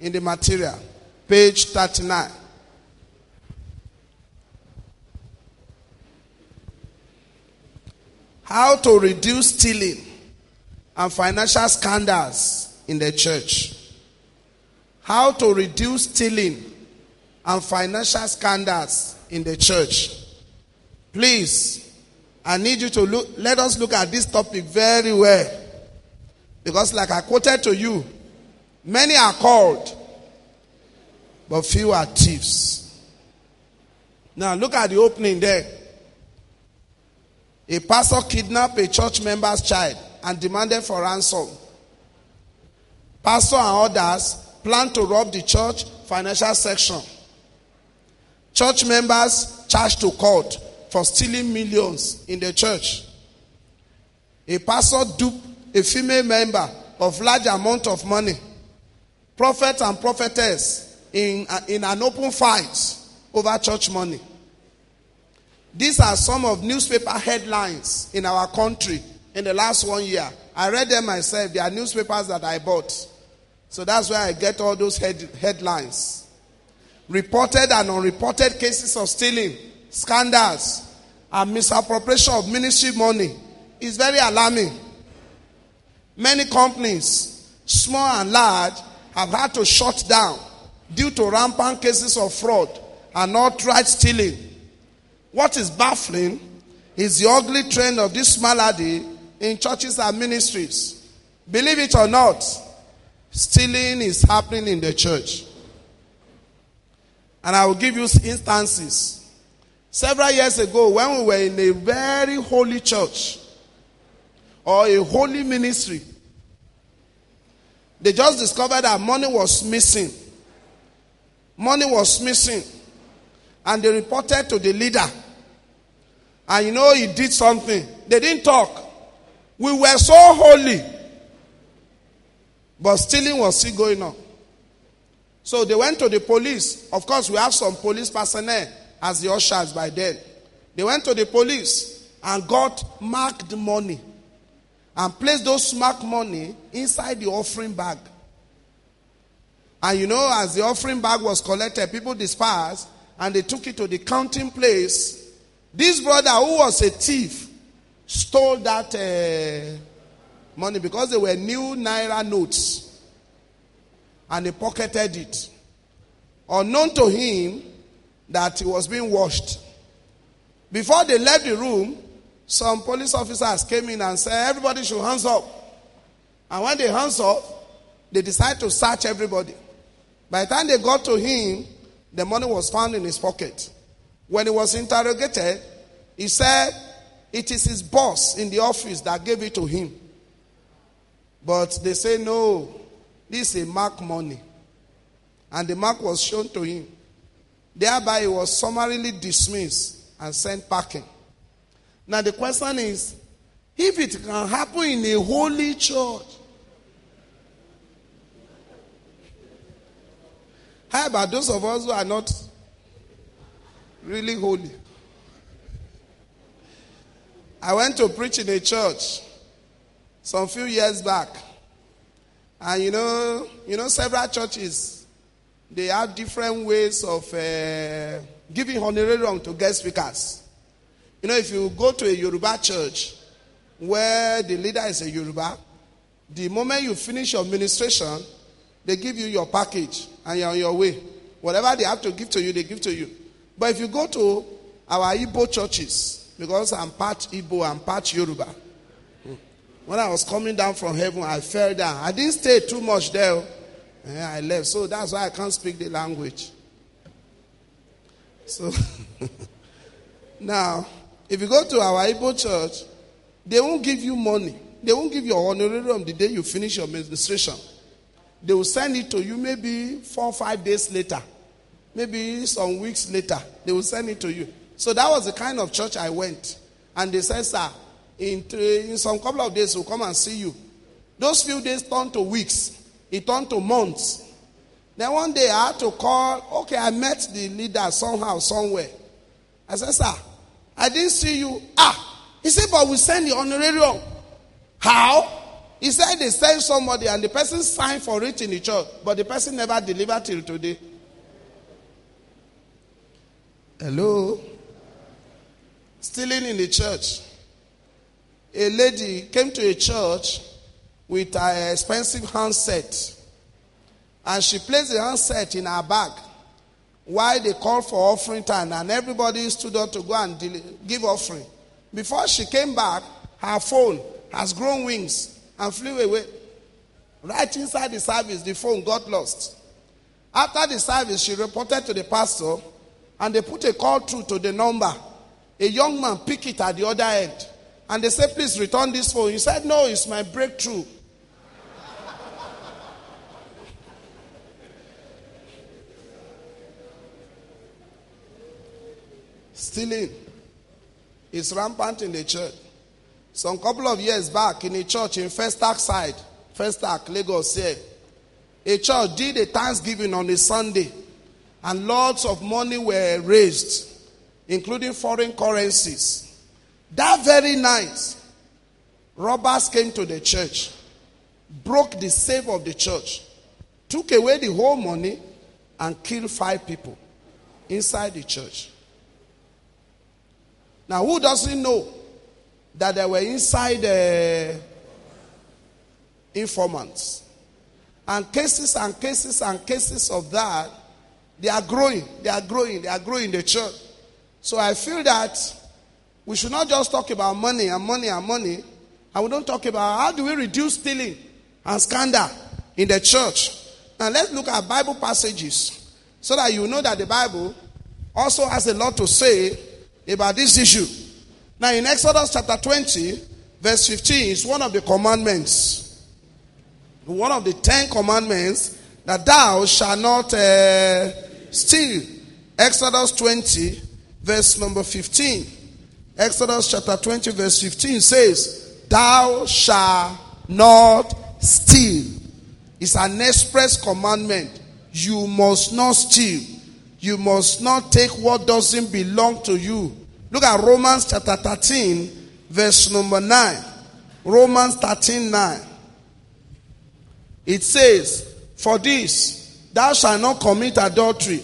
in the material, page 39. How to reduce stealing and financial scandals in the church. How to reduce stealing and financial scandals in the church. Please, I need you to look, let us look at this topic very well. Because, like I quoted to you, many are called, but few are thieves. Now, look at the opening there. A pastor kidnapped a church member's child and demanded for ransom. Pastor and others plan to rob the church financial section. Church members charged to court for stealing millions in the church. A pastor duped a female member of large amount of money. Prophet and prophetess in, uh, in an open fight over church money. These are some of newspaper headlines in our country in the last one year. I read them myself. They are newspapers that I bought. So that's where I get all those head, headlines. Reported and unreported cases of stealing, scandals, and misappropriation of ministry money is very alarming. Many companies, small and large, have had to shut down due to rampant cases of fraud and outright stealing. What is baffling is the ugly trend of this malady in churches and ministries. Believe it or not, stealing is happening in the church. And I will give you instances. Several years ago, when we were in a very holy church or a holy ministry, they just discovered that money was missing. Money was missing. And they reported to the leader. And you know, he did something. They didn't talk. We were so holy. But stealing was still going on. So they went to the police. Of course, we have some police personnel as the ushers by then. They went to the police and got marked money and placed those marked money inside the offering bag. And you know, as the offering bag was collected, people dispersed and they took it to the counting place. This brother, who was a thief, stole that uh, money because they were new naira notes and he pocketed it. Unknown to him that he was being washed. Before they left the room, some police officers came in and said, Everybody should hands up. And when they hands up, they decided to search everybody. By the time they got to him, the money was found in his pocket. When he was interrogated, he said it is his boss in the office that gave it to him. But they say, no, this is a mark money. And the mark was shown to him. Thereby, he was summarily dismissed and sent packing. Now, the question is if it can happen in a holy church, how about those of us who are not really holy? I went to preach in a church some few years back. And you know, you know, several churches they have different ways of uh, giving honorarium to guest speakers. You know, if you go to a Yoruba church where the leader is a Yoruba, the moment you finish your ministration, they give you your package and you're on your way. Whatever they have to give to you, they give to you. But if you go to our Igbo churches, because I'm part Igbo, I'm part Yoruba. When I was coming down from heaven, I fell down. I didn't stay too much there. Eh, I left. So that's why I can't speak the language. So now, if you go to our Igbo church, they won't give you money. They won't give you honorarium the day you finish your administration. They will send it to you maybe four or five days later. Maybe some weeks later. They will send it to you. So that was the kind of church I went. And they said, sir, in, in some couple of days, we'll come and see you. Those few days turned to weeks. It turned to months. Then one day I had to call, okay, I met the leader somehow, somewhere. I said, sir, I didn't see you. Ah, he said, but we send the honorarium. How? He said they sent somebody and the person signed for it in the church, but the person never delivered till today. Hello? Stealing in the church. A lady came to a church with an expensive handset. And she placed the handset in her bag while they called for offering time and everybody stood up to go and give offering. Before she came back, her phone has grown wings and flew away. Right inside the service, the phone got lost. After the service, she reported to the pastor and they put a call through to the number. A young man picked it at the other end. And they said, please return this phone. He said, no, it's my breakthrough. Stealing is rampant in the church. Some couple of years back in a church in Festac side, Festac, Lagos here, a church did a Thanksgiving on a Sunday and lots of money were raised, including foreign currencies. That very night, robbers came to the church, broke the safe of the church, took away the whole money, and killed five people inside the church. Now, who doesn't know that they were inside uh, informants? And cases and cases and cases of that, they are growing, they are growing, they are growing in the church. So I feel that we should not just talk about money and money and money, and we don't talk about how do we reduce stealing and scandal in the church. Now let's look at Bible passages so that you know that the Bible also has a lot to say about this issue. Now, in Exodus chapter 20, verse 15, is one of the commandments. One of the Ten Commandments that thou shalt not uh, steal. Exodus 20, verse number 15. Exodus chapter 20, verse 15 says, Thou shalt not steal. It's an express commandment. You must not steal. You must not take what doesn't belong to you. Look at Romans chapter 13, verse number 9. Romans 13, 9. It says, For this, thou shalt not commit adultery,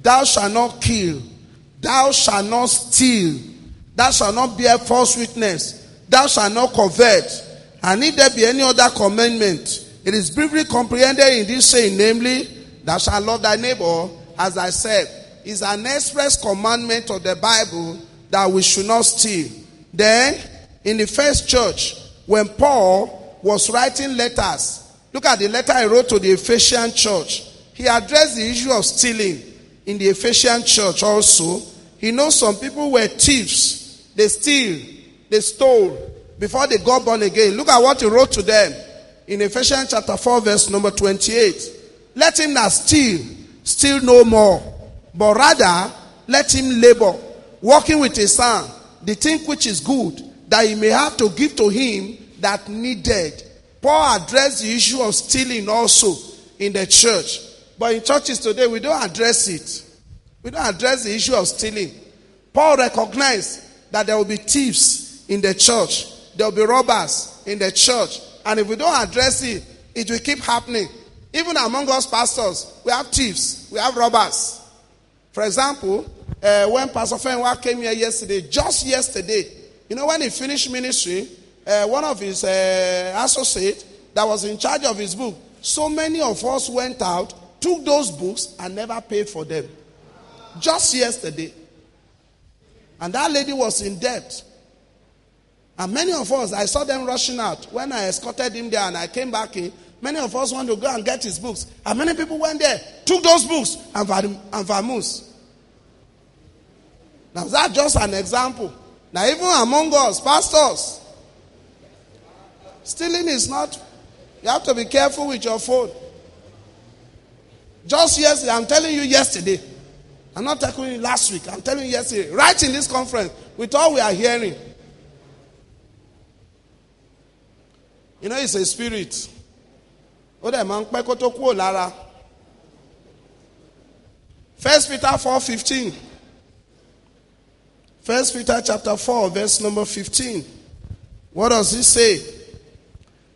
thou shalt not kill, thou shalt not steal, thou shalt not bear false witness, thou shalt not covet. And if there be any other commandment, it is briefly comprehended in this saying, namely, thou shalt love thy neighbor as thyself. Is an express commandment of the Bible that we should not steal. Then, in the first church, when Paul was writing letters, look at the letter he wrote to the Ephesian church. He addressed the issue of stealing in the Ephesian church also. He knows some people were thieves. They steal, they stole before they got born again. Look at what he wrote to them in Ephesians chapter 4, verse number 28. Let him that steal, steal no more, but rather let him labor, working with his son, the thing which is good, that he may have to give to him that needed. Paul addressed the issue of stealing also in the church. But in churches today, we don't address it. We don't address the issue of stealing. Paul recognized that there will be thieves in the church, there will be robbers in the church. And if we don't address it, it will keep happening. Even among us pastors, we have thieves, we have robbers. For example, uh, when Pastor Fenwa came here yesterday, just yesterday, you know, when he finished ministry, uh, one of his uh, associates that was in charge of his book, so many of us went out, took those books, and never paid for them. Just yesterday. And that lady was in debt. And many of us, I saw them rushing out. When I escorted him there and I came back in, many of us wanted to go and get his books. And many people went there, took those books, and, and vamoose. Now, that's just an example. Now, even among us, pastors, stealing is not, you have to be careful with your phone. Just yesterday, I'm telling you yesterday, I'm not telling you last week, I'm telling you yesterday, right in this conference, with all we are hearing. You know, it's a spirit. Ó lára. First Peter four fifteen. First Peter chapter 4, verse number 15. What does he say?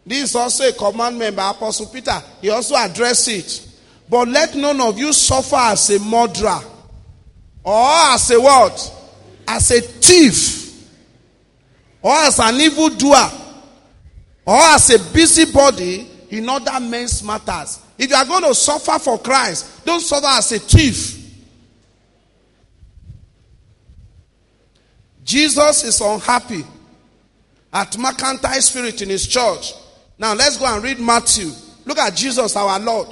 This is also a commandment by Apostle Peter. He also addressed it. But let none of you suffer as a murderer or as a what? As a thief or as an evildoer or as a busybody in other men's matters. If you are going to suffer for Christ, don't suffer as a thief. Jesus is unhappy at mercantile spirit in his church. Now let's go and read Matthew. Look at Jesus, our Lord,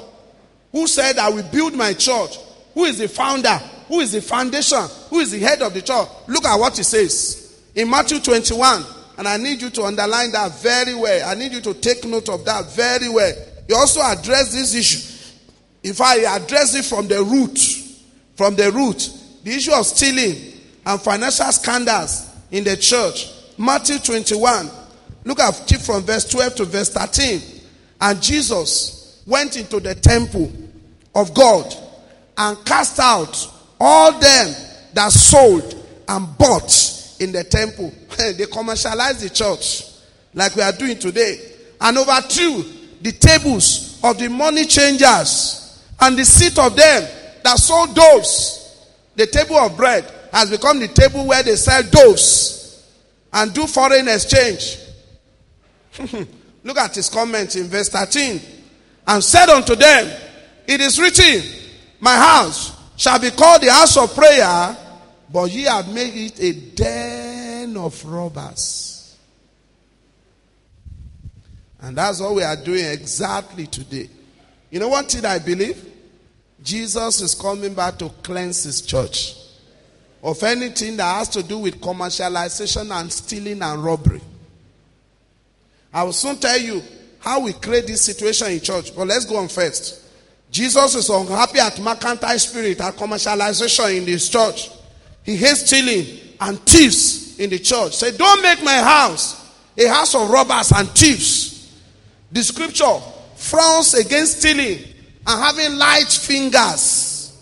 who said, I will build my church. Who is the founder? Who is the foundation? Who is the head of the church? Look at what he says in Matthew 21. And I need you to underline that very well. I need you to take note of that very well. He also addressed this issue. In fact, he addressed it from the root. From the root. The issue of stealing and financial scandals in the church. Matthew 21. Look at from verse 12 to verse 13. And Jesus went into the temple of God and cast out all them that sold and bought in the temple. they commercialized the church like we are doing today and overthrew the tables of the money changers and the seat of them that sold doves. The table of bread has become the table where they sell doves and do foreign exchange. Look at his comment in verse 13. And said unto them, It is written, My house shall be called the house of prayer, but ye have made it a den of robbers. And that's what we are doing exactly today. You know what did I believe? Jesus is coming back to cleanse his church of anything that has to do with commercialization and stealing and robbery. I will soon tell you how we create this situation in church, but let's go on first. Jesus is unhappy at mercantile spirit at commercialization in this church. He hates stealing and thieves in the church. Say, don't make my house a house of robbers and thieves. The scripture frowns against stealing and having light fingers.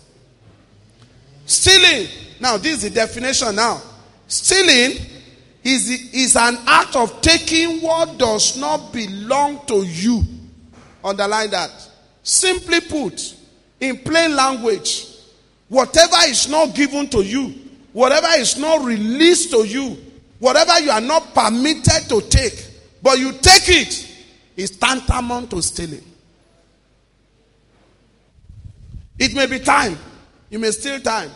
Stealing now, this is the definition now. Stealing is, is an act of taking what does not belong to you. Underline that. Simply put, in plain language, whatever is not given to you, whatever is not released to you, whatever you are not permitted to take, but you take it, is tantamount to stealing. It may be time. You may steal time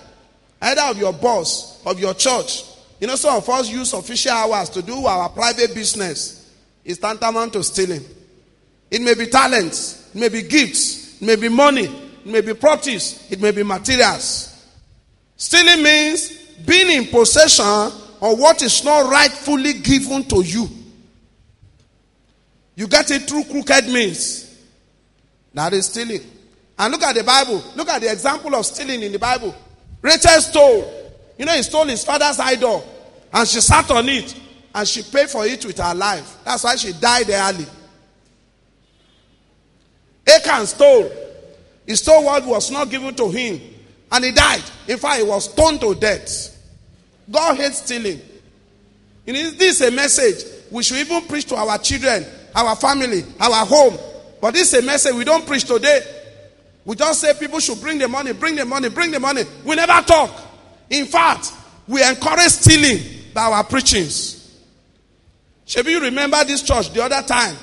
either of your boss, of your church. You know, some of us use official hours to do our private business. It's tantamount to stealing. It may be talents, it may be gifts, it may be money, it may be properties, it may be materials. Stealing means being in possession of what is not rightfully given to you. You get it through crooked means. That is stealing. And look at the Bible. Look at the example of stealing in the Bible. Rachel stole. You know, he stole his father's idol. And she sat on it. And she paid for it with her life. That's why she died early. Achan stole. He stole what was not given to him. And he died. In fact, he was stoned to death. God hates stealing. You know, this is a message we should even preach to our children, our family, our home. But this is a message we don't preach today. We just say people should bring the money, bring the money, bring the money. We never talk. In fact, we encourage stealing by our preachings. Should you remember this church the other time?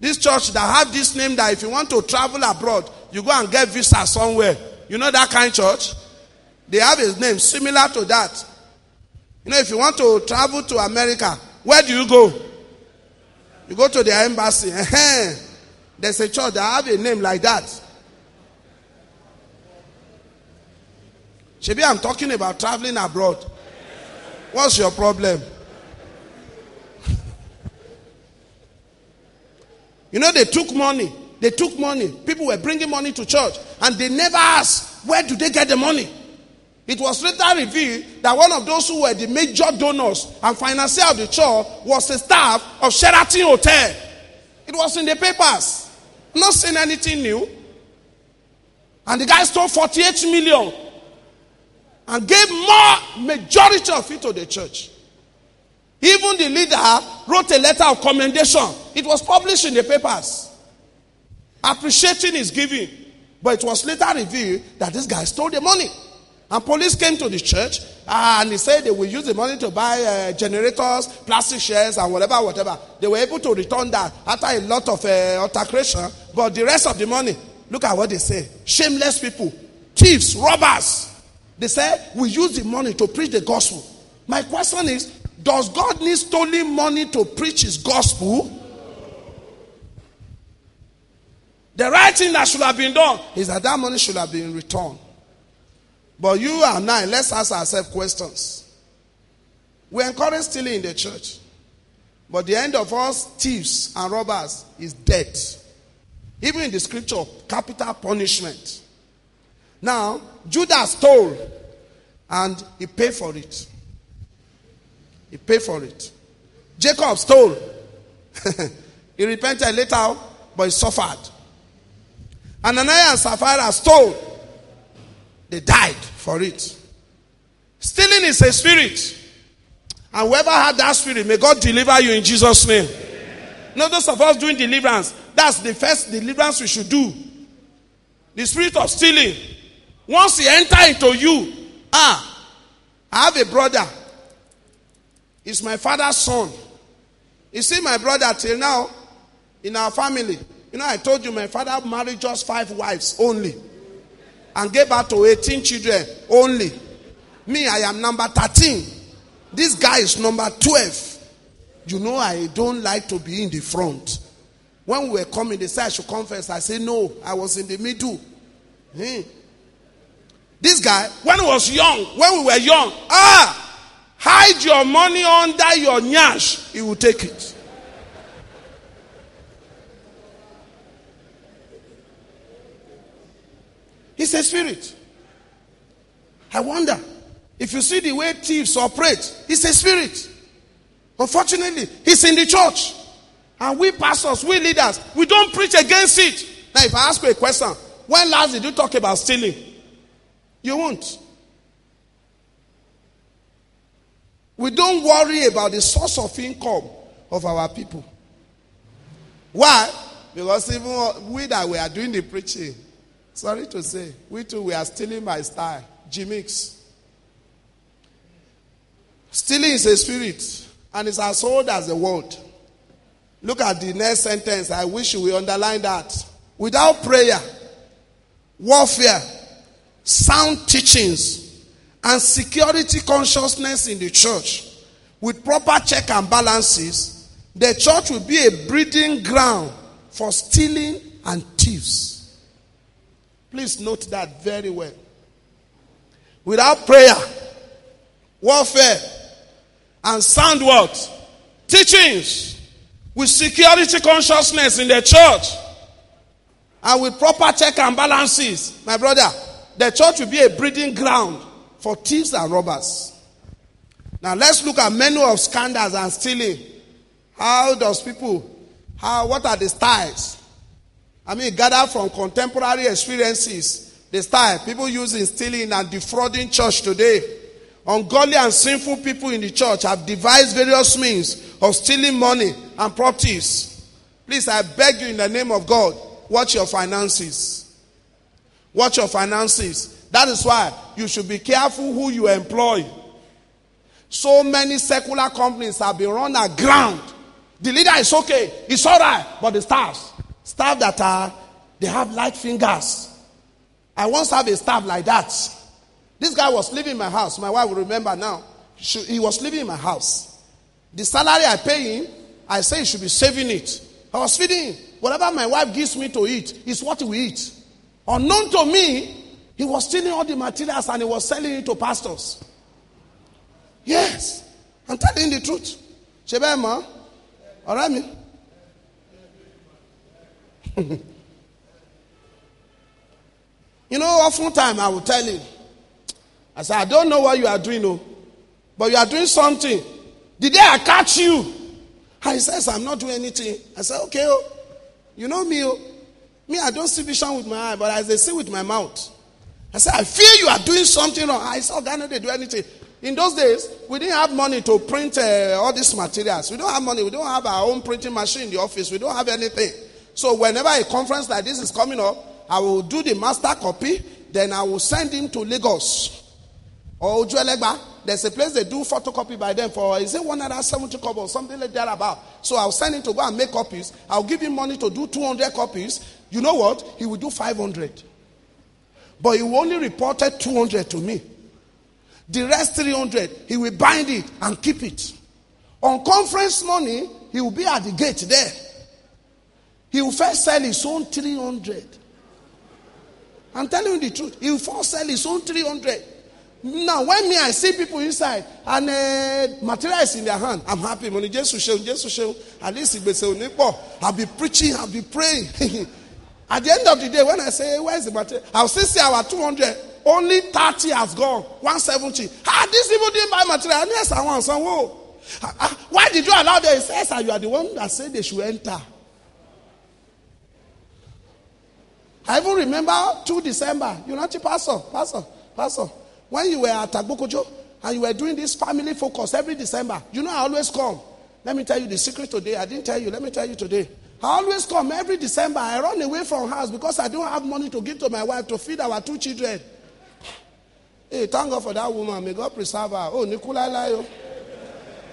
This church that have this name that if you want to travel abroad, you go and get visa somewhere. You know that kind of church? They have a name similar to that. You know, if you want to travel to America, where do you go? You go to the embassy. There's a church that have a name like that. Maybe I'm talking about traveling abroad. What's your problem? you know, they took money. They took money. People were bringing money to church. And they never asked, where do they get the money? It was later revealed that one of those who were the major donors and financier of the church was the staff of Sheraton Hotel. It was in the papers. Not saying anything new. And the guy stole 48 million and gave more majority of it to the church. Even the leader wrote a letter of commendation It was published in the papers, appreciating his giving. But it was later revealed that this guy stole the money. And police came to the church and they said they will use the money to buy uh, generators, plastic chairs, and whatever, whatever. They were able to return that after a lot of uh, altercation. But the rest of the money, look at what they say. Shameless people, thieves, robbers. They said, we use the money to preach the gospel. My question is, does God need stolen money to preach his gospel? The right thing that should have been done is that that money should have been returned. But you and I, let's ask ourselves questions. We encourage stealing in the church. But the end of us thieves and robbers is death. Even in the scripture, capital punishment. Now, Judas stole and he paid for it. He paid for it. Jacob stole. he repented later, but he suffered. Ananias and Sapphira stole. They died for it. Stealing is a spirit. And whoever had that spirit, may God deliver you in Jesus' name. Not those of us doing deliverance. That's the first deliverance we should do. The spirit of stealing. Once he enter into you, ah, I have a brother. He's my father's son. You see, my brother till now, in our family, you know, I told you my father married just five wives only and gave birth to 18 children only. Me, I am number 13. This guy is number 12. You know, I don't like to be in the front. When we were coming, they said I should first. I said, No, I was in the middle. Hmm. This guy, when he was young, when we were young, ah, hide your money under your nyash, he will take it. It's a spirit. I wonder if you see the way thieves operate, it's a spirit. Unfortunately, it's in the church. And we pastors, we leaders, we don't preach against it. Now, if I ask you a question, when last did you talk about stealing? You won't. We don't worry about the source of income of our people. Why? Because even we that we are doing the preaching, Sorry to say, we too, we are stealing my style. G-Mix. Stealing is a spirit, and it's as old as the world. Look at the next sentence. I wish we underline that. Without prayer, warfare, sound teachings, and security consciousness in the church, with proper check and balances, the church will be a breeding ground for stealing and thieves. Please note that very well. Without prayer, warfare, and sound words, teachings, with security consciousness in the church, and with proper check and balances, my brother, the church will be a breeding ground for thieves and robbers. Now let's look at many of scandals and stealing. How does people, how, what are the styles? I mean, gather from contemporary experiences, the style people use in stealing and defrauding church today. Ungodly and sinful people in the church have devised various means of stealing money and properties. Please, I beg you in the name of God, watch your finances. Watch your finances. That is why you should be careful who you employ. So many secular companies have been run aground. The leader is okay, it's all right, but the staffs Staff that are, they have light fingers. I once have a staff like that. This guy was living in my house. My wife will remember now. He was living in my house. The salary I pay him, I say he should be saving it. I was feeding him. Whatever my wife gives me to eat is what we eat. Unknown to me, he was stealing all the materials and he was selling it to pastors. Yes, I'm telling the truth. Shebema, all right, me. you know, oftentimes I will tell him, I say, I don't know what you are doing, no, but you are doing something. The day I catch you, he says, I'm not doing anything. I say, okay, oh, you know me, oh. Me, I don't see vision with my eye, but I say, see with my mouth. I say, I feel you are doing something wrong. I saw Ghana, they do anything. In those days, we didn't have money to print uh, all these materials. We don't have money. We don't have our own printing machine in the office. We don't have anything. So whenever a conference like this is coming up, I will do the master copy. Then I will send him to Lagos or Ojuelegba. There's a place they do photocopy by them for is it 170 kobo or something like that about. So I'll send him to go and make copies. I'll give him money to do 200 copies. You know what? He will do 500. But he only reported 200 to me. The rest 300, he will bind it and keep it. On conference money, he will be at the gate there. He will first sell his own 300. I'm telling you the truth. He will first sell his own 300. Now, when me, I see people inside and uh, material is in their hand, I'm happy. At least I'll be preaching, I'll be praying. At the end of the day, when I say, Where's the material? I'll still see our 200. Only 30 has gone. 170. Ah, these people didn't buy material. Yes, I want some. Whoa. Ah, ah, why did you allow them? He says, You are the one that said they should enter. I even remember 2 December. You know, Pastor, Pastor, Pastor. When you were at Agbokojo and you were doing this family focus every December, you know, I always come. Let me tell you the secret today. I didn't tell you. Let me tell you today. I always come every December. I run away from house because I don't have money to give to my wife to feed our two children. Hey, thank God for that woman. May God preserve her. Oh, Nicola Layo.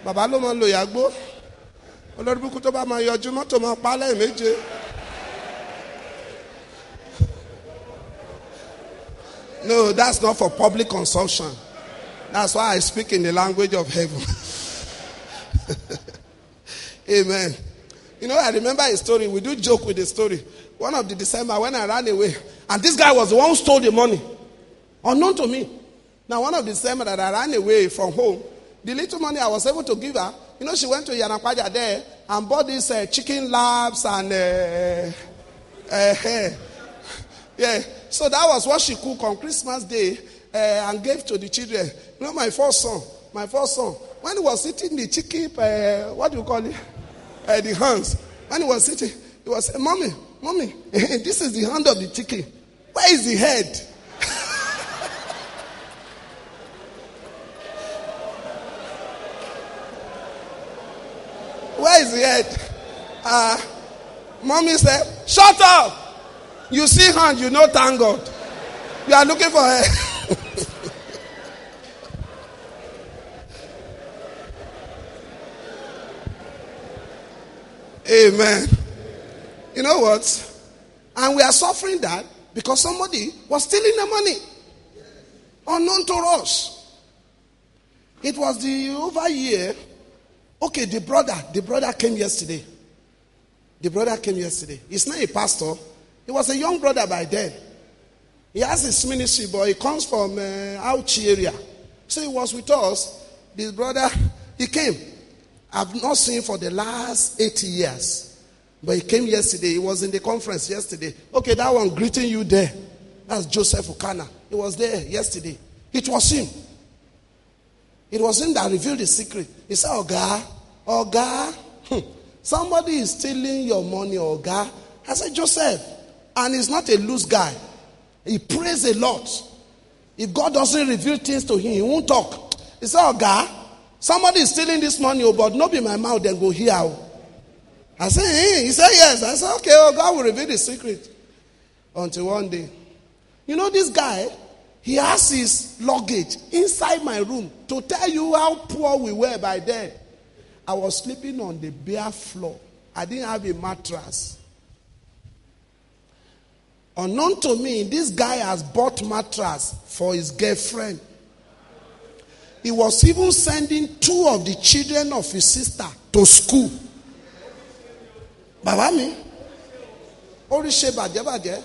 Bàbá ló máa ń lo ìyàgbó. Olórí burúkú tó bá máa yọjú mọ́tò máa pa lẹ́yìn. No, that's not for public consumption. That's why I speak in the language of heaven. Amen. You know, I remember a story. We do joke with the story. One of the December when I ran away, and this guy was the one who stole the money, unknown to me. Now, one of the December that I ran away from home, the little money I was able to give her, you know, she went to Yanakwaja there and bought these uh, chicken labs and uh, uh, yeah. So that was what she cooked on Christmas Day uh, and gave to the children. You know, my first son, my first son, when he was eating the chicken, uh, what do you call it? Uh, the hands. When he was sitting, he was saying, Mommy, Mommy, this is the hand of the chicken. Where is the head? Where is the head? Uh, mommy said, Shut up! You see hand, you know, thank God. You are looking for her. Amen. You know what? And we are suffering that because somebody was stealing the money unknown to us. It was the over year. Okay, the brother, the brother came yesterday. The brother came yesterday. He's not a pastor. He was a young brother by then. He has his ministry, but he comes from uh, area. So he was with us. This brother, he came. I've not seen for the last 80 years. But he came yesterday. He was in the conference yesterday. Okay, that one greeting you there. That's Joseph Ukana. He was there yesterday. It was him. It was him that revealed the secret. He said, Oga, Oga, hmm, somebody is stealing your money, Oga. I said, Joseph, and he's not a loose guy. He prays a lot. If God doesn't reveal things to him, he won't talk. He said, God, somebody is stealing this money, oh, but not be my mouth, then go here. I say, hey. He said, Yes. I said, Okay, oh, God will reveal the secret. Until one day. You know, this guy, he has his luggage inside my room to tell you how poor we were by then. I was sleeping on the bare floor. I didn't have a mattress. Unknown to me, this guy has bought mattress for his girlfriend. He was even sending two of the children of his sister to school. Baba mi, oríṣi bàjẹ́ bàjẹ́.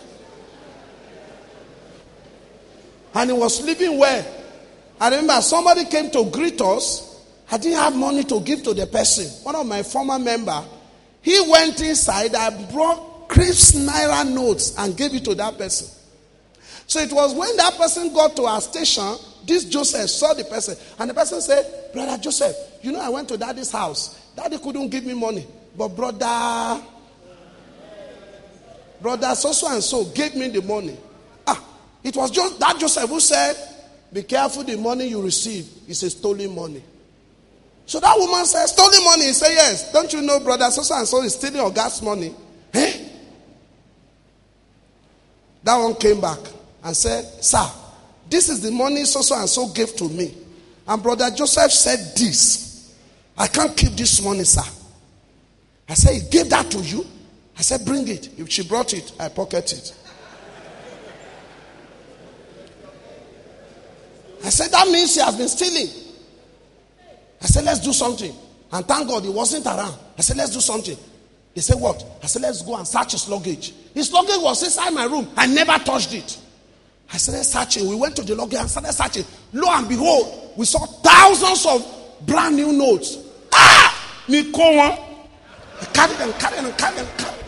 And he was living well. I remember somebody came to greet us. I didn't have money to give to the person. One of my former member, he went inside. I brought crisp naira notes and gave it to that person. So it was when that person got to our station, this Joseph saw the person, and the person said, Brother Joseph, you know, I went to daddy's house. Daddy couldn't give me money, but brother, brother so so and so gave me the money. Ah, it was just that Joseph who said, Be careful the money you receive is a stolen money. So that woman said, Stolen money? He said, Yes. Don't you know, brother, so so and so is stealing your gas money? Eh? That one came back and said, Sir, this is the money so so and so gave to me. And brother Joseph said this. I can't keep this money, sir. I said, He gave that to you? I said, Bring it. If she brought it, I pocket it. I said, That means she has been stealing. I said, Let's do something. And thank God he wasn't around. I said, Let's do something. They said, What? I said, Let's go and search his luggage. His luggage was inside my room. I never touched it. I started searching. We went to the luggage and started searching. Lo and behold, we saw thousands of brand new notes. Ah! Me call one. I carried them, carried them, carried them, carried them.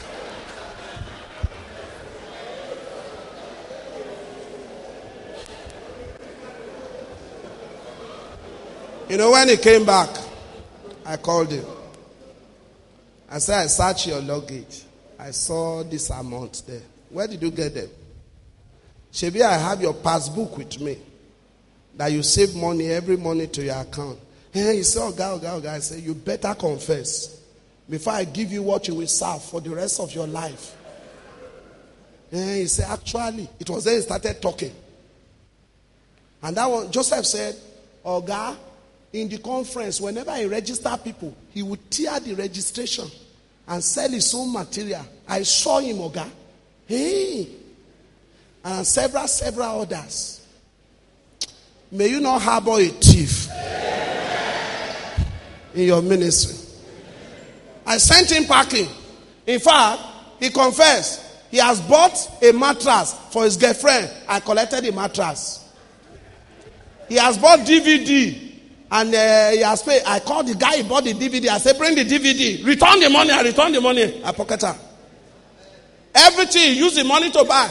You know, when he came back, I called him. I said, I searched your luggage. I saw this amount there. Where did you get them? Shebi, I have your passbook with me. That you save money every money to your account. And he said, oh, God, God, God. I said, you better confess before I give you what you will serve for the rest of your life. And he said, actually, it was then he started talking. And that one, Joseph said, oh, God, in the conference, whenever he register people, he would tear the registration and sell his own material. I saw him, Oga. Hey. And several, several others. May you not harbor a thief in your ministry. I sent him packing. In fact, he confessed he has bought a mattress for his girlfriend. I collected the mattress. He has bought DVD and uh, he has paid. I called the guy who bought the DVD. I said, bring the DVD. Return the money. I return the money. I pocket her. Everything. Use the money to buy.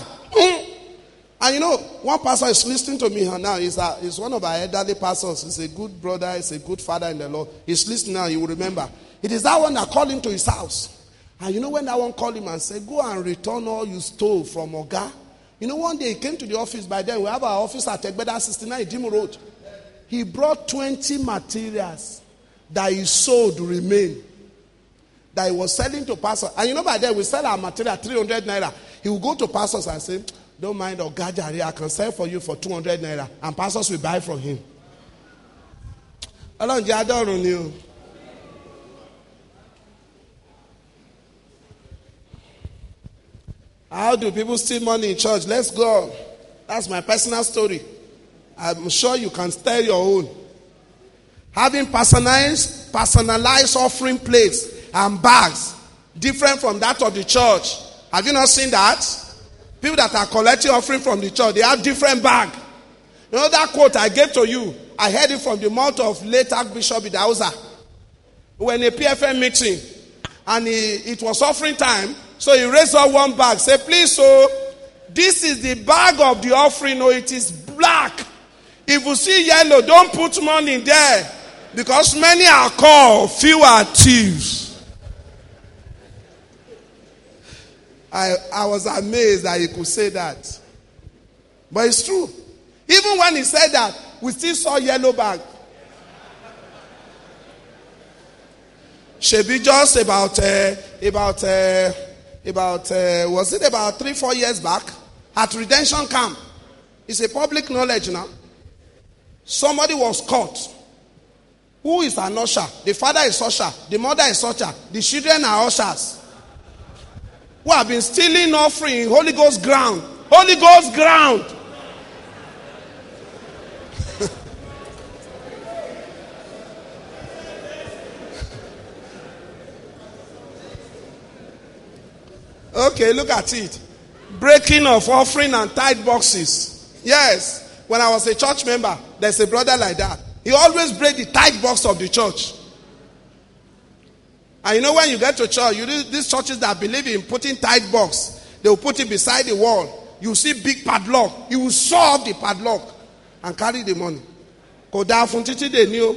And you know, one pastor is listening to me now. He's, a, he's one of our elderly pastors. He's a good brother. He's a good father in the Lord. He's listening now. He will remember. It is that one that called him to his house. And you know when that one called him and said, go and return all you stole from Oga. You know, one day he came to the office. By then, we have our office at Egbeda 69 Dimu Road. He brought 20 materials that he sold remain. That he was selling to pastors. And you know, by then we sell our material 300 naira. He will go to pastors and say, Don't mind Ogajari, I can sell for you for 200 naira. And pastors will buy from him. Ọlọ́run jẹ́ adọ́run ni. How do people steal money in church? Let's go. That's my personal story. I'm sure you can tell your own. Having personalized, personalized offering plates and bags different from that of the church. Have you not seen that? People that are collecting offering from the church, they have different bag. You know that quote I gave to you? I heard it from the mouth of late Archbishop Idahosa. When a PFN meeting, and he, it was offering time, so he raised up one bag. Say, please, so this is the bag of the offering. No, it is black. If you see yellow, don't put money there. Because many are called, few are thieves. I, I was amazed that he could say that. But it's true. Even when he said that, we still saw yellow bag. Should be just about uh, about uh, about uh, was it about three four years back at redemption camp. It's a public knowledge now. Somebody was caught. Who is an usher? The father is usher. The mother is usher. The children are ushers. Who have been stealing offering Holy Ghost ground. Holy Ghost ground. okay, look at it. Breaking of offering and tithe boxes. Yes. When I was a church member, there's a brother like that. He always break the tithe box of the church. And you know when you get to church, you these churches that believe in putting tight box, they will put it beside the wall. You see big padlock. You will off the padlock and carry the money. Go down from they knew.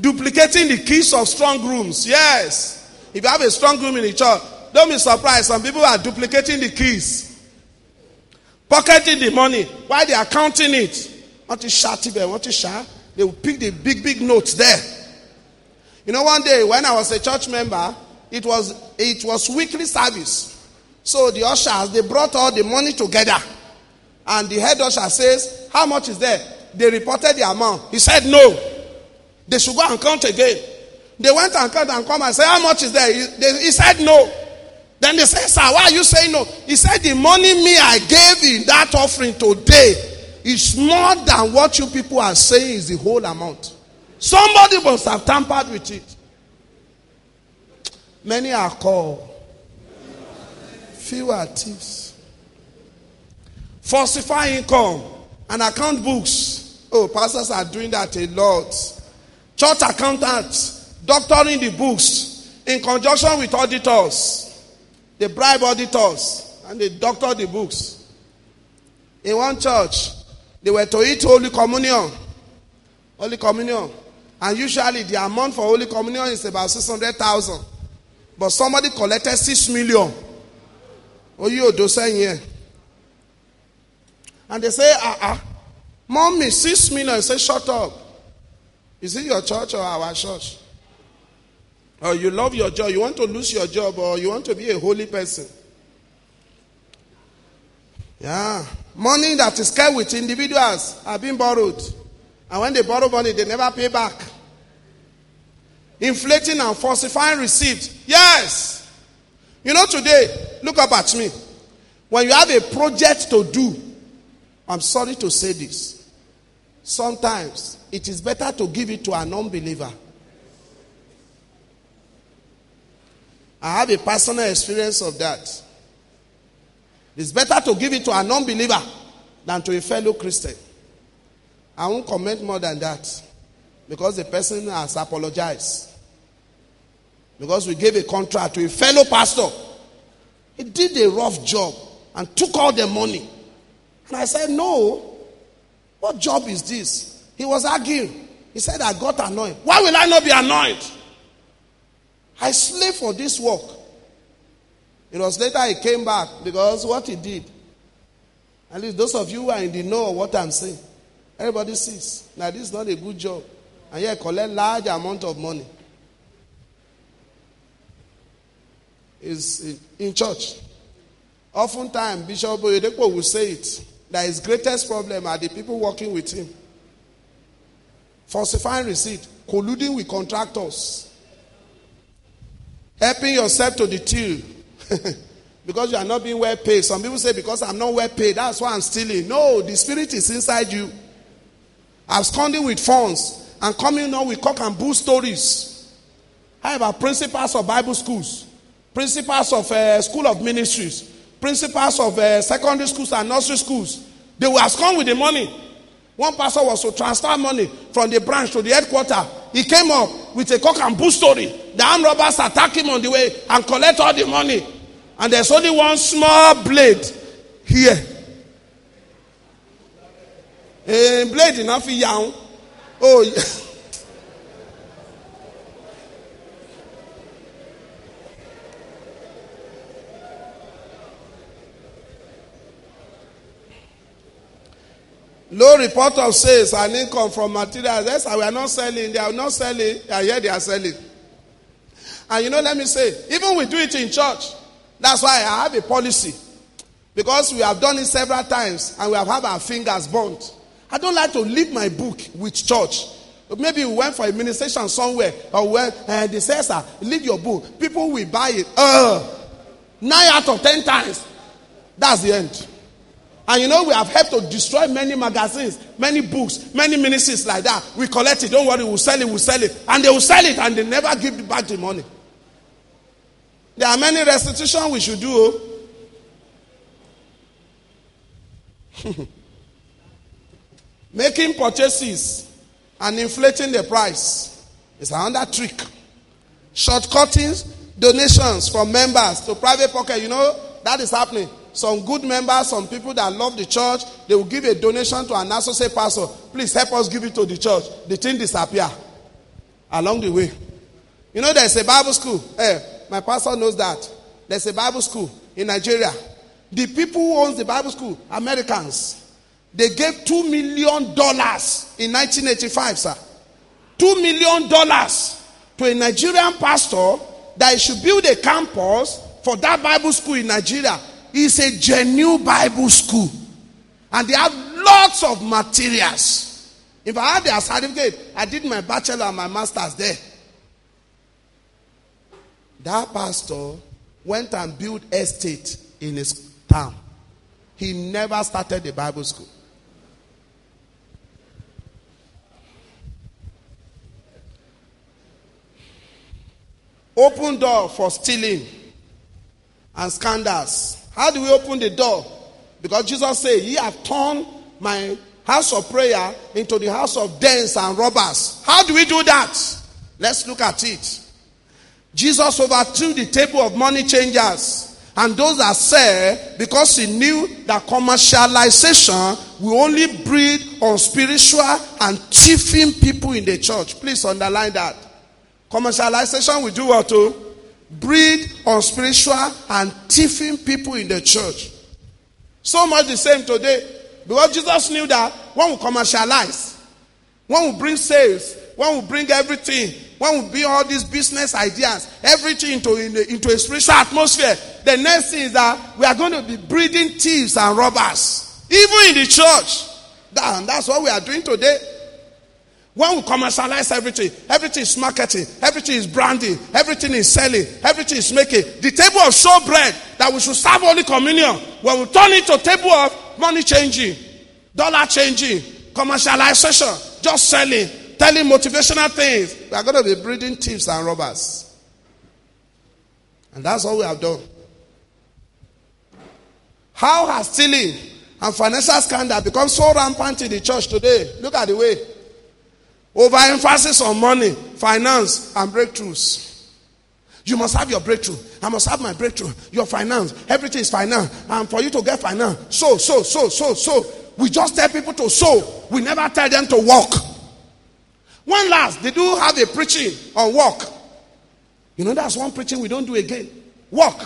Duplicating the keys of strong rooms. Yes. If you have a strong room in the church, don't be surprised. Some people are duplicating the keys. pocketing the money while they are counting it. To shout it, want to shout? They will pick the big, big notes there. You know, one day when I was a church member, it was it was weekly service. So the ushers they brought all the money together, and the head usher says, "How much is there?" They reported the amount. He said, "No." They should go and count again. They went and counted and come and say, "How much is there?" He, they, he said, "No." Then they said, "Sir, why are you saying no?" He said, "The money me I gave in that offering today is more than what you people are saying is the whole amount." Somebody must have tampered with it. Many are called, few are thieves. Falsify income and account books. Oh, pastors are doing that a lot. Church accountants doctoring the books in conjunction with auditors. They bribe auditors and they doctor the books. In one church, they were to eat Holy Communion. Holy Communion. And usually the amount for Holy Communion is about 600,000. But somebody collected 6 million. Oh, you do say here. And they say, ah, uh-uh. mommy, 6 million. I say, shut up. Is it your church or our church? Or you love your job, you want to lose your job, or you want to be a holy person. Yeah. Money that is kept with individuals are being borrowed. And when they borrow money, they never pay back inflating and falsifying receipts. Yes. You know, today, look up at me. When you have a project to do, I'm sorry to say this. Sometimes it is better to give it to an unbeliever. I have a personal experience of that. It's better to give it to an unbeliever than to a fellow Christian. I won't comment more than that because the person has apologized. Because we gave a contract to a fellow pastor. He did a rough job and took all the money. And I said, No. What job is this? He was arguing. He said, I got annoyed. Why will I not be annoyed? I slave for this work. It was later he came back because what he did. At least those of you who are in the know of what I'm saying. Everybody sees. Now this is not a good job. And yet collect large amount of money. is in church. Oftentimes, Bishop Oyedepo will say it that his greatest problem are the people working with him. Falsifying receipt, colluding with contractors, helping yourself to the till because you are not being well paid. Some people say, Because I'm not well paid, that's why I'm stealing. No, the spirit is inside you. Absconding with funds and coming on with cock and bull stories. How about principals of Bible schools? principals of uh, school of ministries, principals of uh, secondary schools and nursery schools. They will have with the money. One pastor was to transfer money from the branch to the headquarters. He came up with a cock and bull story. The armed robbers attack him on the way and collect all the money. And there's only one small blade here. A blade enough young. Oh, Low report of sales and income from materials. Yes, we are not selling. They are not selling. And yet they are selling. And you know, let me say, even we do it in church. That's why I have a policy. Because we have done it several times and we have had our fingers burnt. I don't like to leave my book with church. Maybe we went for a ministration somewhere or when uh, they say, sir, leave your book. People will buy it. Uh, nine out of ten times. That's the end. And you know, we have helped to destroy many magazines, many books, many ministries like that. We collect it. Don't worry, we'll sell it, we'll sell it. And they will sell it and they never give back the money. There are many restitution we should do. Oh. Making purchases and inflating the price is another trick. Shortcutting donations from members to private pocket. You know, that is happening some good members, some people that love the church, they will give a donation to an associate pastor. Please help us give it to the church. The thing disappear along the way. You know, there's a Bible school. Hey, my pastor knows that. There's a Bible school in Nigeria. The people who owns the Bible school, Americans, they gave $2 million in 1985, sir. $2 million to a Nigerian pastor that he should build a campus for that Bible school in Nigeria. It's a genuine Bible school. And they have lots of materials. If I had their certificate, I did my bachelor and my master's there. That pastor went and built estate in his town. He never started the Bible school. Open door for stealing and scandals. How do we open the door? Because Jesus said, Ye have turned my house of prayer into the house of dens and robbers. How do we do that? Let's look at it. Jesus overthrew the table of money changers and those that sell because he knew that commercialization will only breed on spiritual and thieving people in the church. Please underline that. Commercialization will do what to breed on spiritual and thieving people in the church. So much the same today. Because Jesus knew that when we commercialize, when we bring sales, when we bring everything, when we bring all these business ideas, everything into, into a spiritual atmosphere, the next thing is that we are going to be breeding thieves and robbers. Even in the church. That, that's what we are doing today. When we commercialize everything, everything is marketing, everything is branding, everything is selling, everything is making. The table of showbread that we should serve Holy Communion, when we turn it to table of money changing, dollar changing, commercialization, just selling, telling motivational things, we are going to be breeding thieves and robbers. And that's all we have done. How has stealing and financial scandal become so rampant in the church today? Look at the way Overemphasis on money, finance, and breakthroughs. You must have your breakthrough. I must have my breakthrough. Your finance. Everything is finance. And for you to get finance, so, so, so, so, so. We just tell people to sow. We never tell them to walk. When last did you have a preaching on walk? You know, that's one preaching we don't do again. Walk.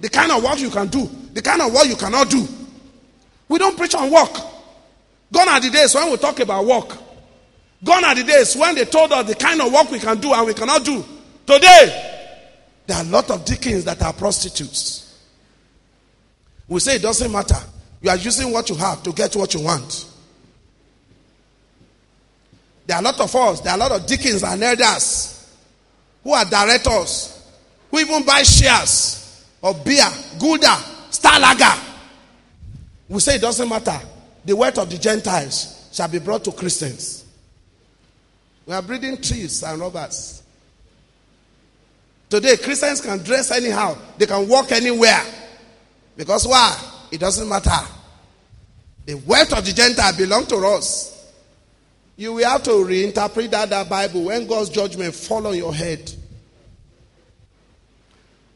The kind of work you can do, the kind of work you cannot do. We don't preach on walk. Gone are the days when we talk about walk. Gone are the days when they told us the kind of work we can do and we cannot do. Today, there are a lot of deacons that are prostitutes. We say it doesn't matter. You are using what you have to get what you want. There are a lot of us, there are a lot of deacons and elders who are directors, who even buy shares of beer, Gulder, Starlager. We say it doesn't matter. The wealth of the Gentiles shall be brought to Christians. We are breeding thieves and robbers. Today, Christians can dress anyhow, they can walk anywhere. Because why? It doesn't matter. The wealth of the Gentile belongs to us. You will have to reinterpret that, that Bible when God's judgment fall on your head.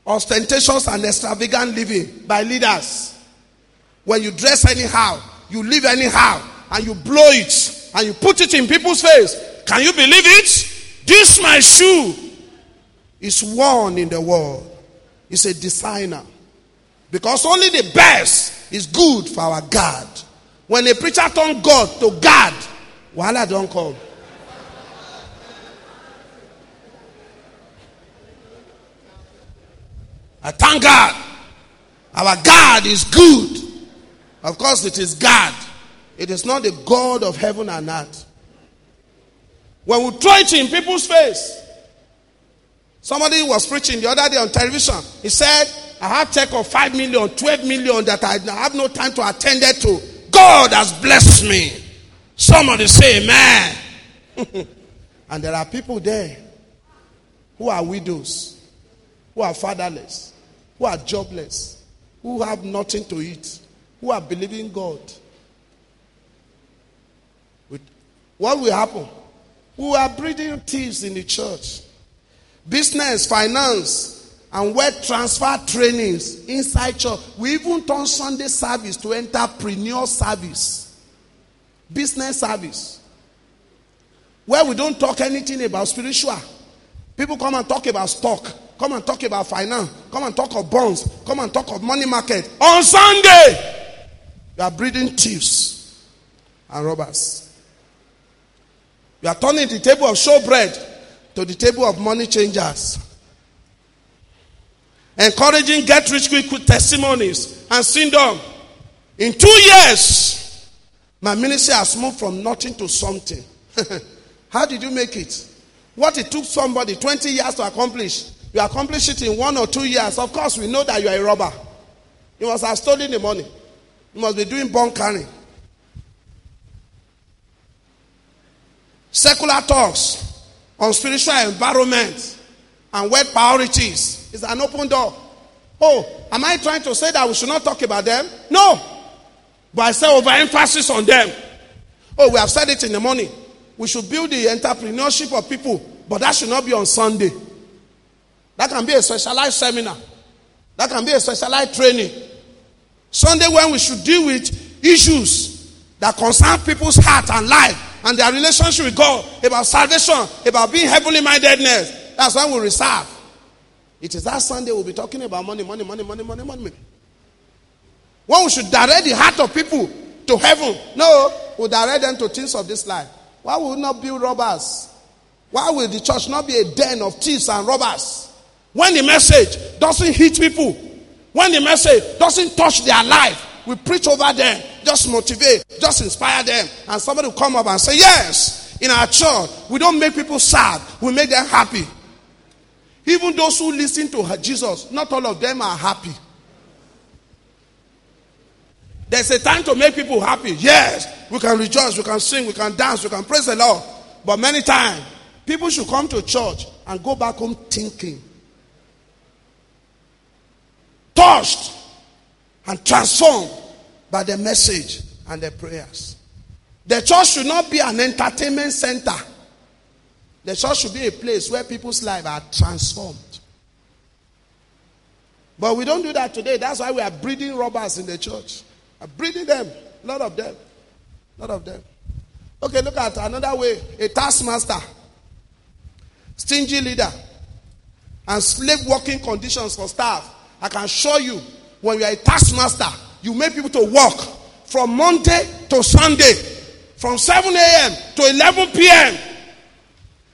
Ostentatious and extravagant living by leaders. When you dress anyhow, you live anyhow, and you blow it, and you put it in people's face, can you believe it? This my shoe is worn in the world. It's a designer. Because only the best is good for our God. When a preacher turn God to God, I don't come. I thank God. Our God is good. Of course, it is God. It is not the God of heaven and earth. When we throw it in people's face. Somebody was preaching the other day on television. He said, I have check of 5 million, 12 million that I have no time to attend to. God has blessed me. Somebody say amen. and there are people there who are widows, who are fatherless, who are jobless, who have nothing to eat, who are believing God. What will happen? We are breeding thieves in the church. Business, finance, and wealth transfer trainings inside church. We even turn Sunday service to enter entrepreneur service, business service, where we don't talk anything about spiritual. People come and talk about stock, Come and talk about finance. Come and talk of bonds. Come and talk of money market. On Sunday, you are breeding thieves and robbers. You are turning the table of showbread to the table of money changers. Encouraging get rich quick testimonies and syndrome. In two years, my ministry has moved from nothing to something. How did you make it? What it took somebody 20 years to accomplish, you accomplish it in one or two years. Of course, we know that you are a robber. You must have stolen the money. You must be doing bond carrying. Secular talks on spiritual environment and word priorities is an open door. Oh, am I trying to say that we should not talk about them? No. But I say overemphasis on them. Oh, we have said it in the morning. We should build the entrepreneurship of people, but that should not be on Sunday. That can be a specialized seminar. That can be a specialized training. Sunday, when we should deal with issues that concern people's heart and life and their relationship with God, about salvation, about being heavenly mindedness, that's when we reserve. It is that Sunday we'll be talking about money, money, money, money, money, money. When we should direct the heart of people to heaven, no, we'll direct them to things of this life. Why will we not build robbers? Why will the church not be a den of thieves and robbers? When the message doesn't hit people, when the message doesn't touch their life, we preach over them, just motivate, just inspire them, and somebody will come up and say, Yes, in our church, we don't make people sad, we make them happy. Even those who listen to Jesus, not all of them are happy. There's a time to make people happy. Yes, we can rejoice, we can sing, we can dance, we can praise the Lord. But many times, people should come to church and go back home thinking, touched and transformed by the message and the prayers. The church should not be an entertainment center. The church should be a place where people's lives are transformed. But we don't do that today. That's why we are breeding robbers in the church. I'm breeding them. A lot of them. A lot of them. Okay, look at another way. A taskmaster, stingy leader, and slave working conditions for staff. I can show you when you are a taskmaster, you make people to work from Monday to Sunday, from 7 a.m. to 11 p.m.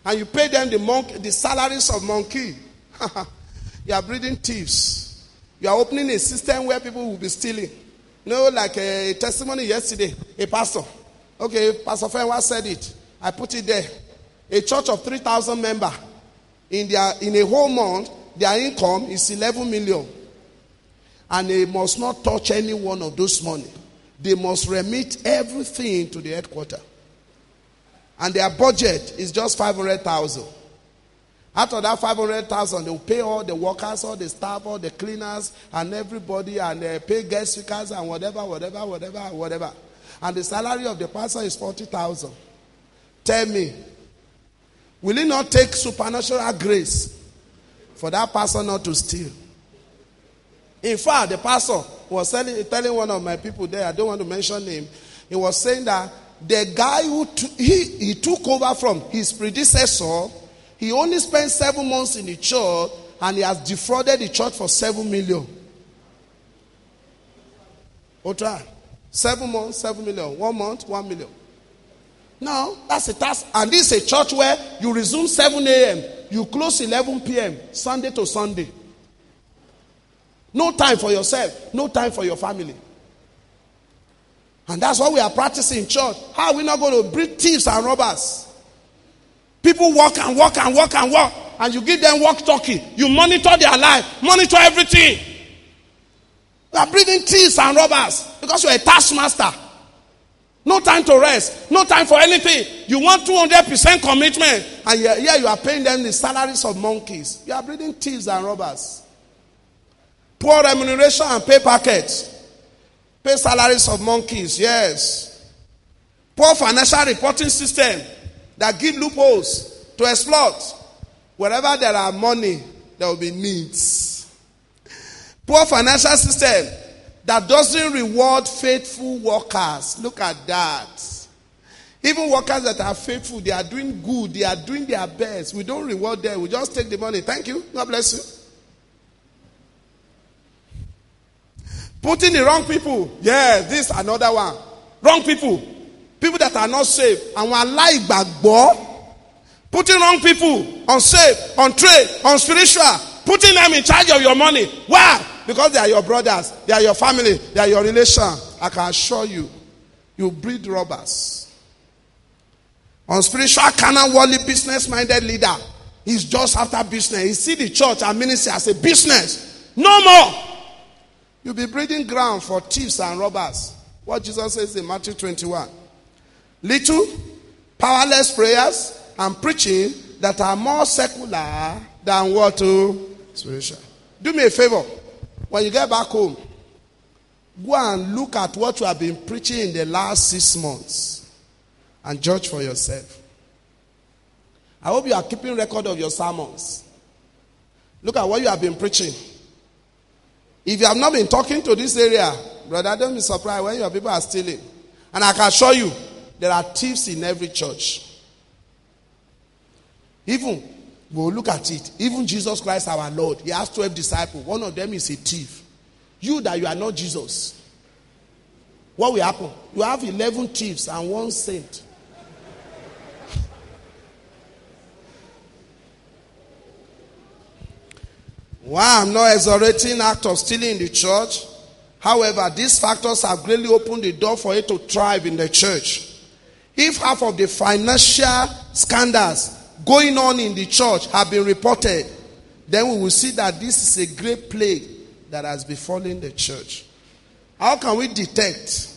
And you pay them the monk, the salaries of monkey. you are breeding thieves. You are opening a system where people will be stealing. You know, like a testimony yesterday, a pastor. Okay, Pastor Fenwa said it. I put it there. A church of 3,000 members, in, their, in a whole month, their income is 11 million. And they must not touch any one of those money. They must remit everything to the headquarters. And their budget is just 500,000. Out of that 500,000, they will pay all the workers, all the staff, all the cleaners, and everybody, and they pay guest speakers, and whatever, whatever, whatever, whatever. And the salary of the pastor is 40,000. Tell me, will it not take supernatural grace for that pastor not to steal? In fact, the pastor was telling, telling one of my people there, I don't want to mention him, he was saying that the guy who t- he, he took over from his predecessor he only spent seven months in the church and he has defrauded the church for seven million. Otra. Seven months, seven million. One month, one million. Now, that's a task. And this is a church where you resume 7 a.m., you close 11 p.m., Sunday to Sunday. No time for yourself, no time for your family. And that's what we are practicing in church. How are we not going to breed thieves and robbers? People walk and walk and walk and walk, and you give them walk talking. You monitor their life, monitor everything. You are breeding thieves and robbers because you're a taskmaster. No time to rest, no time for anything. You want 200% commitment, and yeah, you are paying them the salaries of monkeys. You are breeding thieves and robbers. Poor remuneration and pay packets. Pay salaries of monkeys, yes. Poor financial reporting system that give loopholes to exploit. Wherever there are money, there will be needs. Poor financial system that doesn't reward faithful workers. Look at that. Even workers that are faithful, they are doing good, they are doing their best. We don't reward them, we just take the money. Thank you. God bless you. Putting the wrong people. Yes, yeah, this another one. Wrong people. People that are not saved. And one lie gbàgbọ́. Putting wrong people on saved, on trade, on spiritual. Putting them in charge of your money. Why? Because they are your brothers, they are your family, they are your relation. I can assure you, you breed robbers. On spiritual, carnal, worldly, business-minded leader, he's just after business. He see the church and ministry as a business. No more. You'll be breeding ground for thieves and robbers. What Jesus says in Matthew 21. Little, powerless prayers and preaching that are more secular than what to spiritual. Do me a favor. When you get back home, go and look at what you have been preaching in the last six months and judge for yourself. I hope you are keeping record of your sermons. Look at what you have been preaching. If you have not been talking to this area, brother, don't be surprised when your people are stealing. And I can assure you, there are thieves in every church. Even, we'll look at it. Even Jesus Christ, our Lord, he has 12 disciples. One of them is a thief. You that you are not Jesus. What will happen? You have 11 thieves and one saint. Why I'm not exonerating act of stealing in the church. However, these factors have greatly opened the door for it to thrive in the church. If half of the financial scandals going on in the church have been reported, then we will see that this is a great plague that has befallen the church. How can we detect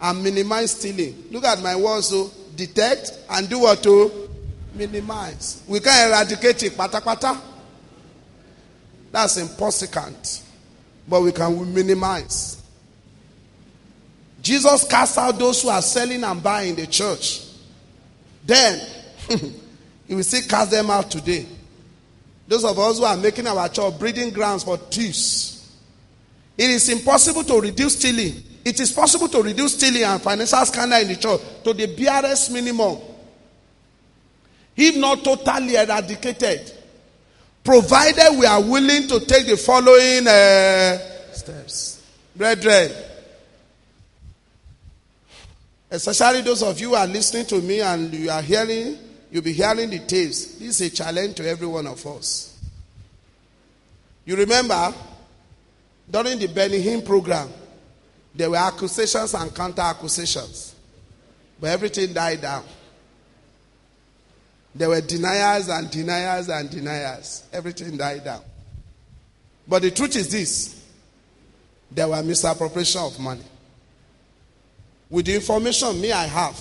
and minimize stealing? Look at my words, so detect and do what to minimize. We can eradicate it, pata pata. That's impossible. But we can minimize. Jesus cast out those who are selling and buying in the church. Then, he will still cast them out today. Those of us who are making our church breeding grounds for thieves. It is impossible to reduce stealing. It is possible to reduce stealing and financial scandal in the church to the barest minimum. If not totally eradicated. Provided we are willing to take the following uh, steps. Brethren, especially those of you who are listening to me and you are hearing, you'll be hearing the tapes. This is a challenge to every one of us. You remember, during the Benny Hinn program, there were accusations and counter accusations. But everything died down. There were deniers and deniers and deniers. Everything died down. But the truth is this there were misappropriation of money. With the information me I have,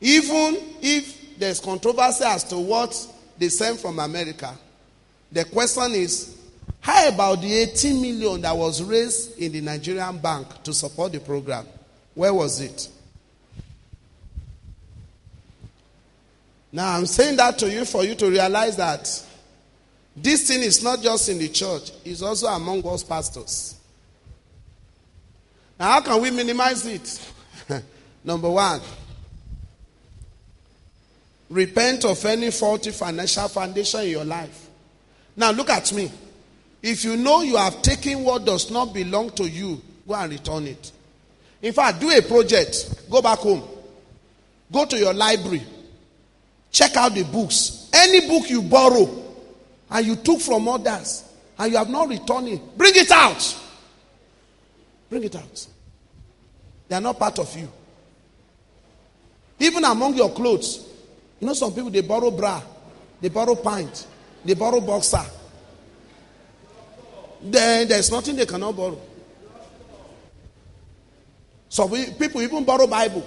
even if there's controversy as to what they sent from America, the question is how about the 18 million that was raised in the Nigerian bank to support the program? Where was it? Now, I'm saying that to you for you to realize that this thing is not just in the church, it's also among us pastors. Now, how can we minimize it? Number one, repent of any faulty financial foundation in your life. Now, look at me. If you know you have taken what does not belong to you, go and return it. In fact, do a project. Go back home. Go to your library. Check out the books. Any book you borrow and you took from others and you have not returned it, bring it out. Bring it out. They are not part of you. Even among your clothes. You know, some people they borrow bra, they borrow pint, they borrow boxer. Then there's nothing they cannot borrow. So we, people even borrow Bible.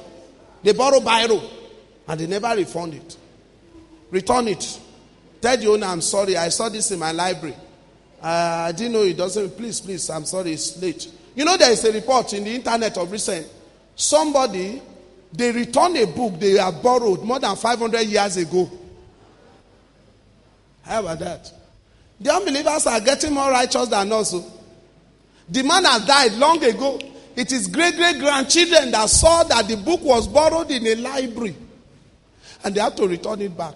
They borrow Bible and they never refund it. Return it. Tell the owner, I'm sorry, I saw this in my library. Uh, I didn't know it doesn't. Please, please, I'm sorry, it's late. You know, there is a report in the internet of recent. Somebody, they returned a book they have borrowed more than 500 years ago. How about that? The unbelievers are getting more righteous than us. oh. The man has died long ago. It is great great grandchildren that saw that the book was borrowed in a library and they have to return it back.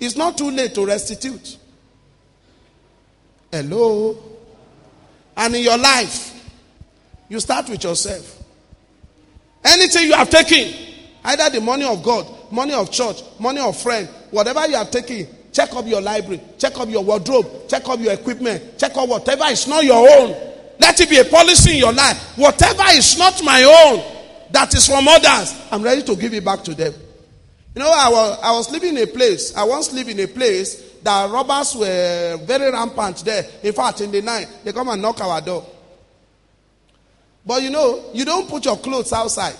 It's not too late to restitute. Hello? And in your life, you start with yourself. Anything you have taken, either the money of God, money of church, money of friend, whatever you have taken, check up your library, check up your wardrobe, check up your equipment, check up whatever is not your own. Let it be a policy in your life. Whatever is not my own, that is from others, I'm ready to give it back to them. You know, I was, I was living in a place, I once lived in a place that robbers were very rampant there. In fact, in the night, they come and knock our door. But you know, you don't put your clothes outside.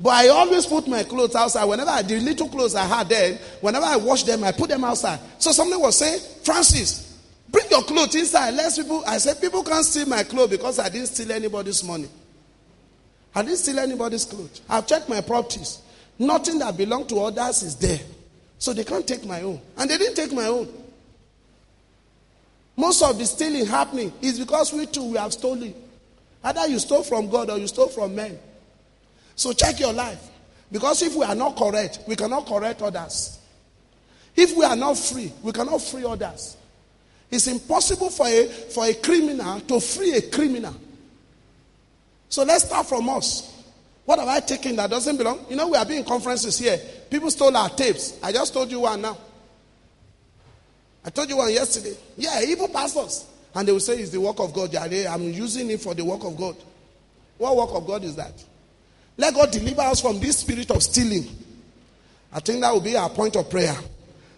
But I always put my clothes outside. Whenever I, the little clothes I had then, whenever I wash them, I put them outside. So somebody was saying, Francis, bring your clothes inside. Let people, I said, people can't steal my clothes because I didn't steal anybody's money. I didn't steal anybody's clothes. I've checked my properties. Nothing that belonged to others is there. So they can't take my own. And they didn't take my own. Most of the stealing happening is because we too we have stolen. Either you stole from God or you stole from men. So check your life. Because if we are not correct, we cannot correct others. If we are not free, we cannot free others. It's impossible for a, for a criminal to free a criminal. So let's start from us. What have I taken that doesn't belong? You know, we are being conferences here. People stole our tapes. I just told you one now. I told you one yesterday. Yeah, even pastors. And they will say it's the work of God. I'm using it for the work of God. What work of God is that? Let God deliver us from this spirit of stealing. I think that will be our point of prayer.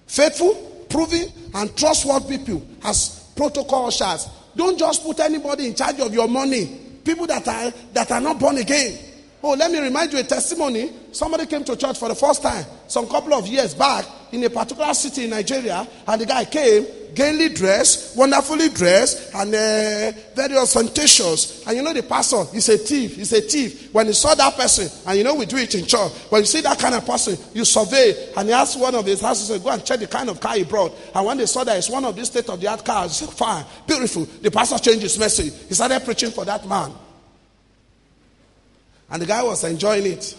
Faithful, proving, and trustworthy people as protocol ushers. Don't just put anybody in charge of your money. People that are that are not born again. Oh, let me remind you a testimony. Somebody came to church for the first time some couple of years back in a particular city in Nigeria, and the guy came gaily dressed, wonderfully dressed, and uh, very ostentatious. And you know, the pastor, he's a thief. He's a thief. When he saw that person, and you know, we do it in church. When you see that kind of person, you survey, and he asked one of his houses, go and check the kind of car he brought. And when they saw that it's one of these state of the art cars, fine, beautiful. The pastor changed his message. He started preaching for that man. And the guy was enjoying it.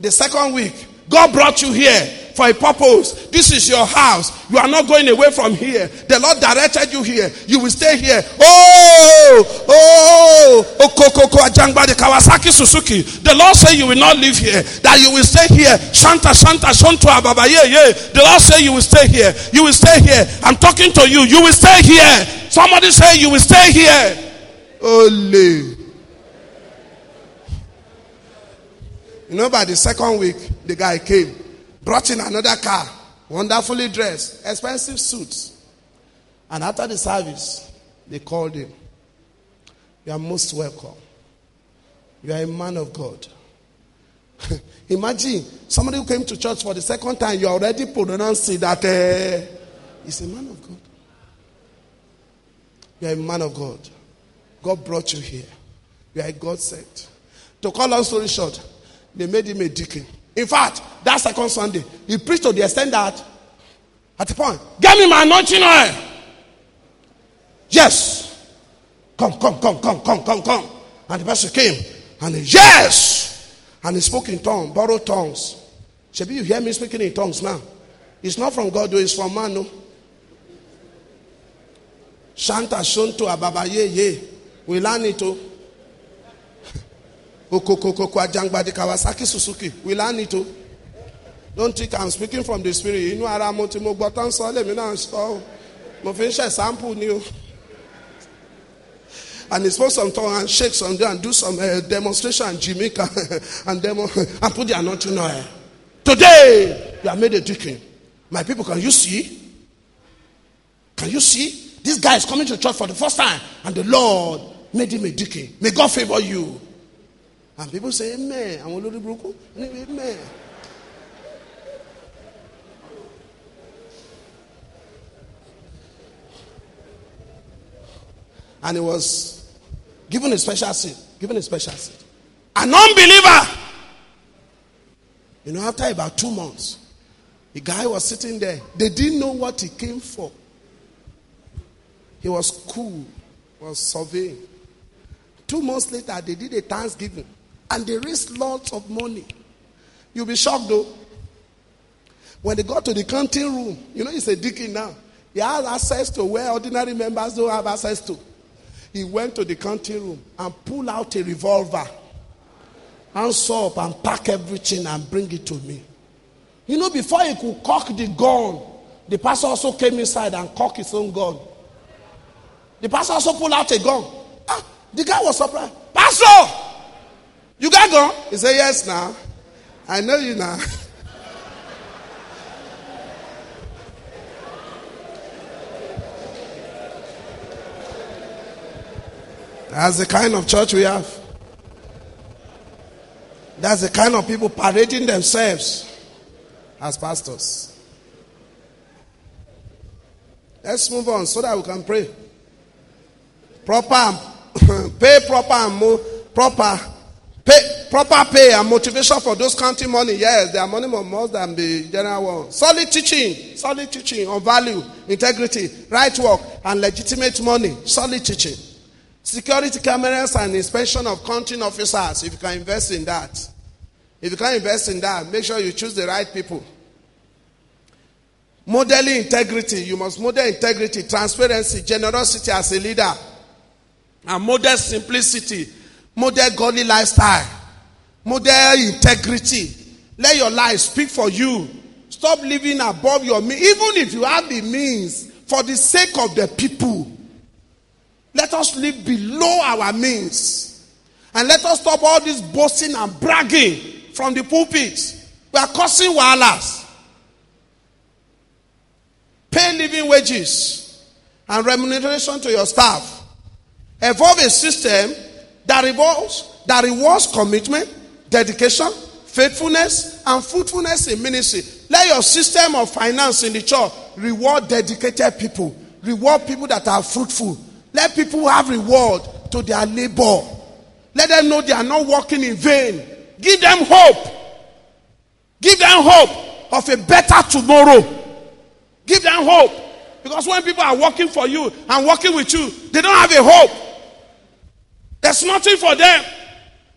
The second week, God brought you here for a purpose. This is your house. You are not going away from here. The Lord directed you here. You will stay here. Oh, oh, oh, Kokoko Ajangba, the Kawasaki Suzuki. The Lord said you will not live here. That you will stay here. Shanta, Shanta, Shonto, Ababa, yeah, yeah. The Lord said you will stay here. You will stay here. I'm talking to you. You will stay here. Somebody say you will stay here. Holy. You know, by the second week, the guy came, brought in another car, wonderfully dressed, expensive suits. And after the service, they called him. You are most welcome. You are a man of God. Imagine somebody who came to church for the second time, you already pronouncing that uh, he's a man of God. You are a man of God. God brought you here. You are a God sent. To call long story short, they made him a deacon. In fact, that second Sunday, he preached to the extent that, at the point, get me my anointing oil. Yes. Come, come, come, come, come, come, come. And the pastor came and he, yes. And he spoke in tongues, borrowed tongues. Should you hear me speaking in tongues now? It's not from God, though, it's from man, no. Shanta, Shunto, Ababa, ye, ye. We learn it, too. Okokokoko Ajangbadi Kawasaki Suzuki. We learn it too. Don't think I'm speaking from the spirit. You know, ara mo ti mo gbọ́ tán sọ lèmi náà sọ Mo fi ń ṣe sample ni o. And he spoke some tongue and shake some there and do some uh, demonstration and Jamaica and demo and put the anointing oil. Today, you are made a deacon. My people, can you see? Can you see? This guy is coming to church for the first time, and the Lord made him a deacon. May God favor you. And people say, Amen. Àwọn olórí burúkú Amen. And he was given a special seat. Given a special seat. An unbeliever. You know, after about two months, the guy was sitting there. They didn't know what he came for. He was cool, was surveying. Two months later, they did a Thanksgiving and they raised lots of money. You'll be shocked though. When they got to the counting room, you know, he's a deacon now. He has access to where ordinary members don't have access to. he went to the counting room and pulled out a revolver and saw up and pack everything and bring it to me. You know, before he could cock the gun, the pastor also came inside and cocked his own gun. The pastor also pulled out a gun. Ah, the guy was surprised. Pastor, you got gun? He said, Yes, now. I know you now. That's the kind of church we have. That's the kind of people parading themselves as pastors. Let's move on so that we can pray. Proper, pay proper and mo- proper, proper pay and motivation for those counting money. Yes, their money more than the general one. Solid teaching, solid teaching on value, integrity, right work, and legitimate money. Solid teaching. Security cameras and inspection of counting officers, if you can invest in that. If you can invest in that, make sure you choose the right people. Modeling integrity. You must model integrity, transparency, generosity as a leader. And model simplicity. Model godly lifestyle. Model integrity. Let your life speak for you. Stop living above your means. Even if you have the means, for the sake of the people. Let us live below our means. And let us stop all this boasting and bragging from the pulpit. We are causing wahalas. Pay living wages and remuneration to your staff. Evolve a system that rewards, that rewards commitment, dedication, faithfulness, and fruitfulness in ministry. Let your system of finance in the church reward dedicated people, reward people that are fruitful, let people have reward to their labor. Let them know they are not working in vain. Give them hope. Give them hope of a better tomorrow. Give them hope. Because when people are working for you and working with you, they don't have a hope. There's nothing for them.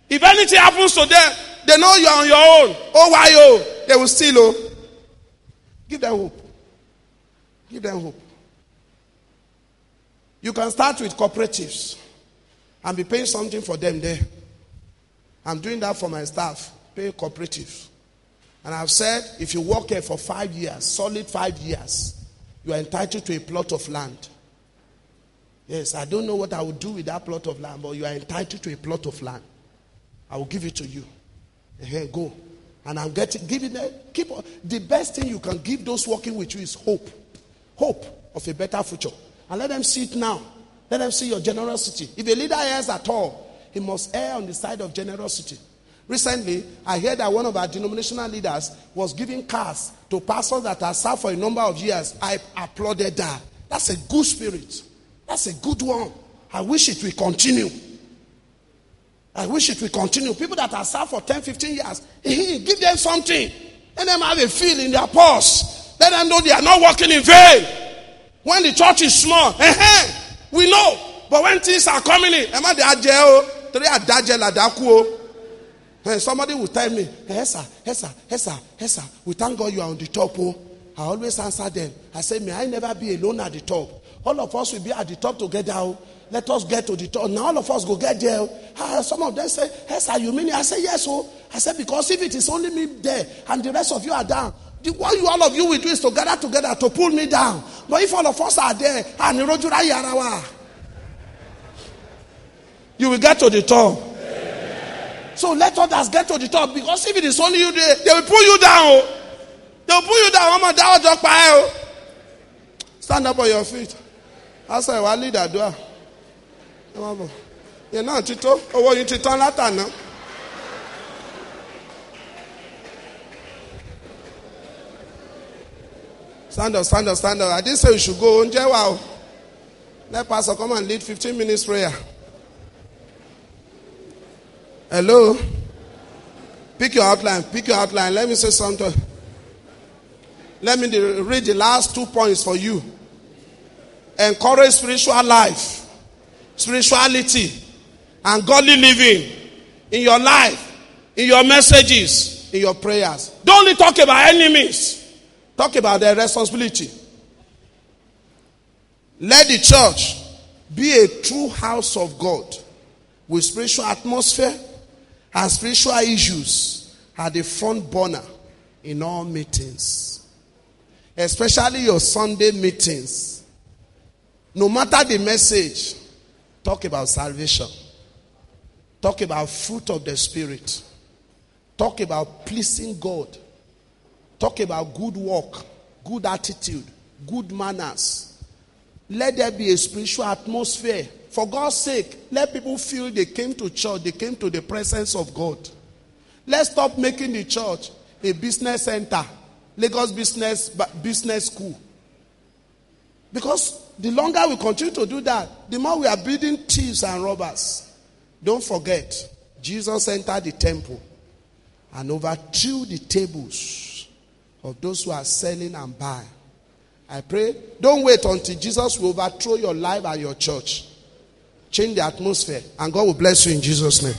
If anything happens to them, they know you're on your own. Oh, why oh? They will steal oh. Give them hope. Give them hope. You can start with cooperatives and be paying something for them there. I'm doing that for my staff, pay cooperatives. And I've said if you work here for five years, solid five years, you are entitled to a plot of land. Yes, I don't know what I would do with that plot of land, but you are entitled to a plot of land. I will give it to you. Here, go. And I'm getting, giving them, keep the best thing you can give those working with you is hope. Hope of a better future. And let them see it now. Let them see your generosity. If a leader errs at all, he must err on the side of generosity. Recently, I heard that one of our denominational leaders was giving cars to pastors that have served for a number of years. I applauded that. That's a good spirit. That's a good one. I wish it will continue. I wish it will continue. People that have served for 10, 15 years, give them something. Let them have a feel in their pulse. Let them know they are not working in vain. When the church is small, eh, we know. But when things are coming in, am I the somebody will tell me, sir, hey, sir, hey, sir, hey, sir, we thank God you are on the top. Oh. I always answer them. I say, may I never be alone at the top. All of us will be at the top together. Oh. Let us get to the top. Now all of us go get there. Some of them say, hey, sir, you mean? I say, yes. Oh. I said, because if it is only me there and the rest of you are down, the, what you all of you will do is to gather together to pull me down. But if all of us are there, and you will get to the top. So let others get to the top because if it is only you there, they will pull you down. Oh. They will pull you down. Just oh. Stand up on your feet. I say, well, lead that door. You're not Tito. Oh, what you Tito Latana? Stand up, stand up, stand up. I didn't say you should go. Wow. Let Pastor come and lead 15 minutes prayer. Hello? Pick your outline. Pick your outline. Let me say something. Let me read the last two points for you. Encourage spiritual life, spirituality, and godly living in your life, in your messages, in your prayers. Don't only talk about enemies. Talk about their responsibility. Let the church Be a true house of God with spiritual atmosphere and spiritual issues at the front burner in all meetings, especially your Sunday meetings. No matter the message, talk about salvation, talk about fruit of the Spirit, talk about pleasing God, talk about good work, good attitude, good manners. Let there be a spiritual atmosphere. For God's sake, let people feel they came to church, they came to the presence of God. Let's stop making the church a business center, Lagos business business school. Because the longer we continue to do that, the more we are building thieves and robbers. Don't forget, Jesus entered the temple and overthrew the tables of those who are selling and buying. I pray, don't wait until Jesus will overthrow your life and your church. Change the atmosphere, and God will bless you in Jesus' name.